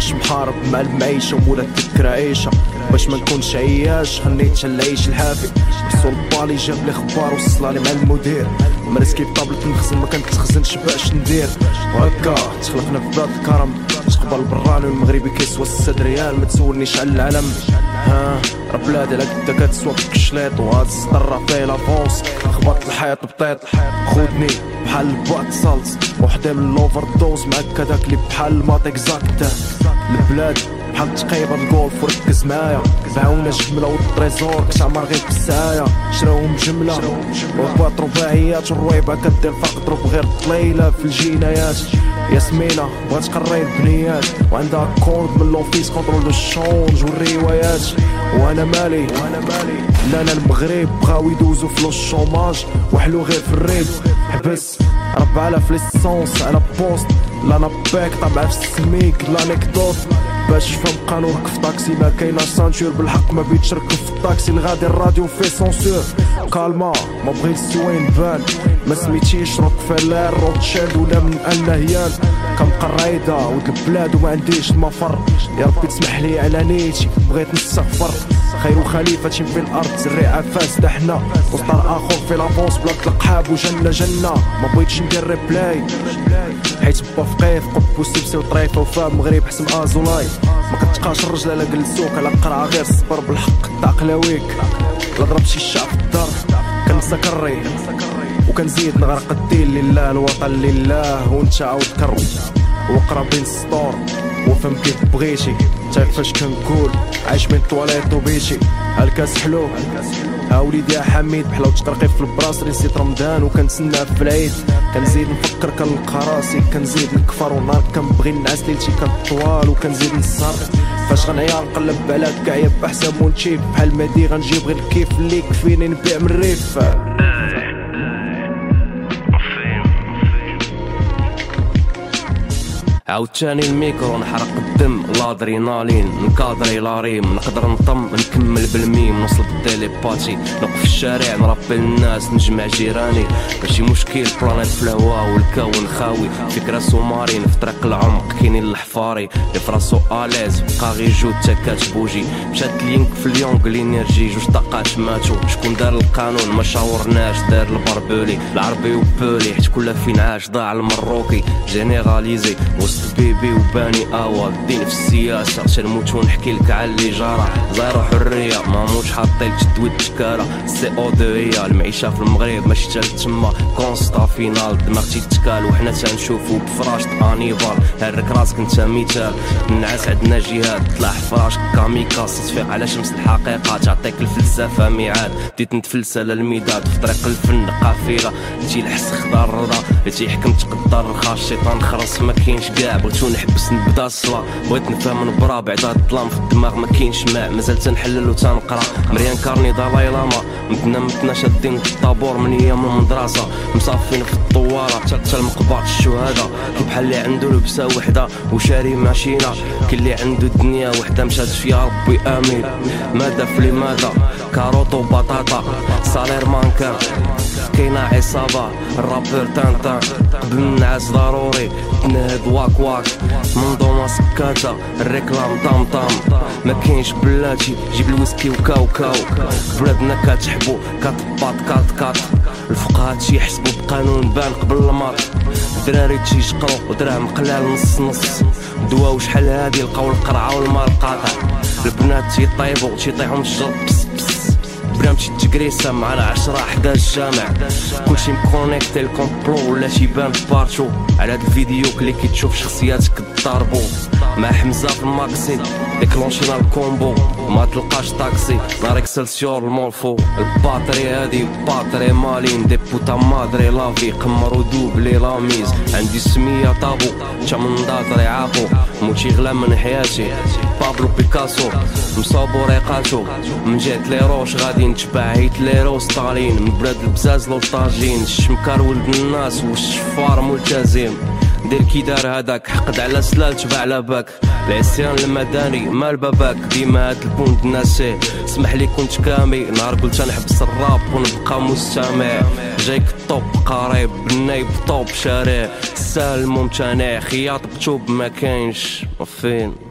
كنحارب مع المعيشة ومولا تذكر عيشة. باش ما نكونش عياش خليت العيش الحافي وصل بالي جاب لي خبار وصلالي مع المدير. مرسكي بطابلة نخزن ما كنتخزنش باش ندير. وهكا تخلقنا في بلاد الكرم تقبل براني والمغربي كيسوى السد ريال. ما تسولنيش على العلم. ها راه بلادي على قدا كتسوى فيك الشليط وهاد السطر فيه لافونس. خبطت الحياة بطيط. خودني بحال البوات سالت. وحدة من الاوفر دوز معاك كداك اللي بحال الماط اكزاكت البلاد بحال تقيبة الجولف وركز معايا. باعونا جملة والتريزور كتعمر غير بالسايا شراوهم جملة وباط رباعيات والرويبة كدير فرق ضرب غير طليلة في الجنايات. ياسمينة بغات تقري البنيات وعندها كورد من لوفيس كونترول دو الشونج والروايات. وأنا مالي وأنا مالي لا أنا المغرب بغاو يدوزو في لو الشوماج وحلو غير في الريب. حبس 4000 ليسونس على بوست لا باك طبعا في السميك لانكدوت. باش فهم قانونك في طاكسي ما كاينة سانتور بالحق ما بيتش ركب في الطاكسي الغادي الراديو في سونسور كالما ما بغي السوين بان ما سميتيش روكفيلر روتشيلد ولا من النهيان كنبقى رايدة ود البلاد وما عنديش المفر. يا ربي تسمح لي على نيتي بغيت نستغفر خير خليفة في الأرض زريعة فاسدة حنا وسطر آخر في لافونس بلا القحاب وجنة جنة. ما بغيتش ندير ريبلاي حيت با فقيه في قب وسبسي وطريفة وفام مغرب حسن آزولاي. ما كتقاش الرجل على جلسوك على قرعة غير صبر بالحق تعقلاويك لا ضرب شي الشعب في الدار كنسى كري وكنزيد نغرق الدين لله الوطن لله وانت عاود كرو وقرا بين السطور وفهم كيف بغيتي تا فاش كنقول عايش من طواليت وبيتي هالكاس حلو. ها وليدي يا حميد بحلاوة ترقيب في البراسري نسيت رمضان وكنتسنى في العيد. كنزيد نفكر كنلقى راسي. كنزيد نكفر ونهار كنبغي نعس ليلتي كطوال. وكنزيد نسهر فاش غنعيا نقلب على كاع بحساب ونشيب بحال مادي غنجيب غير الكيف اللي يكفيني نبيع من الريف. عاوتاني الميكرو نحرق الدم. الادرينالين نكادري لاريم نقدر نطم نكمل بالميم. نوصل بالتيليباتي نوقف في الشارع نربي الناس نجمع جيراني. ماشي مشكل بلانيت في الهوا والكون خاوي. فكرة سومارين في طريق العمق كاينين الحفاري. اللي فراسو اليز بقى غير جوج تاكات بوجي. مشات لينك في اليونغ الإنرجي جوج طاقات ماتوا. شكون دار القانون؟ ما شاورناش دار البربولي. العربي وبولي حيت كل فين عاش ضاع المروكي. جينيراليزي بيبي وباني اوا الدين في السياسة تنموت ونحكي لك على اللي جرى زيرو حرية ما موش حاطين تدوي التكالة سي أو دو هي المعيشة في المغرب ماشي تا تما. كونستا فينال دماغ تيتكال وحنا تنشوفو بفراش انيفال هرك راسك انت مثال النعاس عندنا جهاد. طلع فراش كاميكاس تفيق على شمس الحقيقة. تعطيك الفلسفة ميعاد. بديت نتفلسى للميداد في طريق الفن قافلة. تجي الحس خضار الرضا تيحكم تقدر الخاش الشيطان خرس ما كاينش كاع بغيتو نحبس نبدا الصلاة. بغيت نفهم نبرا بعد هاد الظلام في الدماغ ما كاينش ماء. مازال تنحلل وتنقرا مريان كارني دالاي لاما. متنا متنا شادين الطابور من أيام المدرسة. مصافين في الطوارة. حتى المقبرة الشهداء بحال اللي عنده لبسة وحدة وشاري ماشينة. كي اللي عنده الدنيا وحدة مشات فيها ربي آمين. ماذا في لماذا؟ كاروت وبطاطا سالير مانكر. كاينة عصابة الرابر تان قبل النعاس ضروري تنهد واك واك. منظومة سكاتة الريكلام طام طام. ما كاينش بلاتي جيب الويسكي وكاو كاو. بلادنا كتحبو كات بات كات كات الفقهاء تيحسبوا بقانون بان قبل الماط الدراري تيشقرو ودراهم قلال نص نص. دواو شحال هادي لقاو القرعة والمال قاطع البنات تيطيبو تيطيحو من مشيت تكريسة معنا عشرة حدا الجامع كلشي مكونيكتي الكومبلو ولا تيبان بارتو. على هاد الفيديو كلي كتشوف شخصيات كضاربو مع حمزة في الماكسي. ديكلونشينا الكومبو ما تلقاش طاكسي. نار إكسلسيور المورفو الباتري هادي باتري مالين دي بوتا مادري لافي قمرو دوبلي لاميز. عندي سمية طابو تا من داتري عاقو موتي غلا من حياتي بابلو بيكاسو. مصابو ريقاتو من جهة لي روش غادي نتبع هيتلير وستالين من بلاد البزاز لو طاجين. الشمكار ولد الناس والشفار ملتزم. دير كي دار هذاك حقد على سلال تبع على باك. العصيان المدني مال باباك ديما هاد البوند ناسي. اسمح لي كنت كامي نهار قلت نحبس الراب ونبقى مستمع. جايك الطوب قريب بالنايب طوب شارع. سهل ممتنع خياط بتوب ما كاينش. فين فين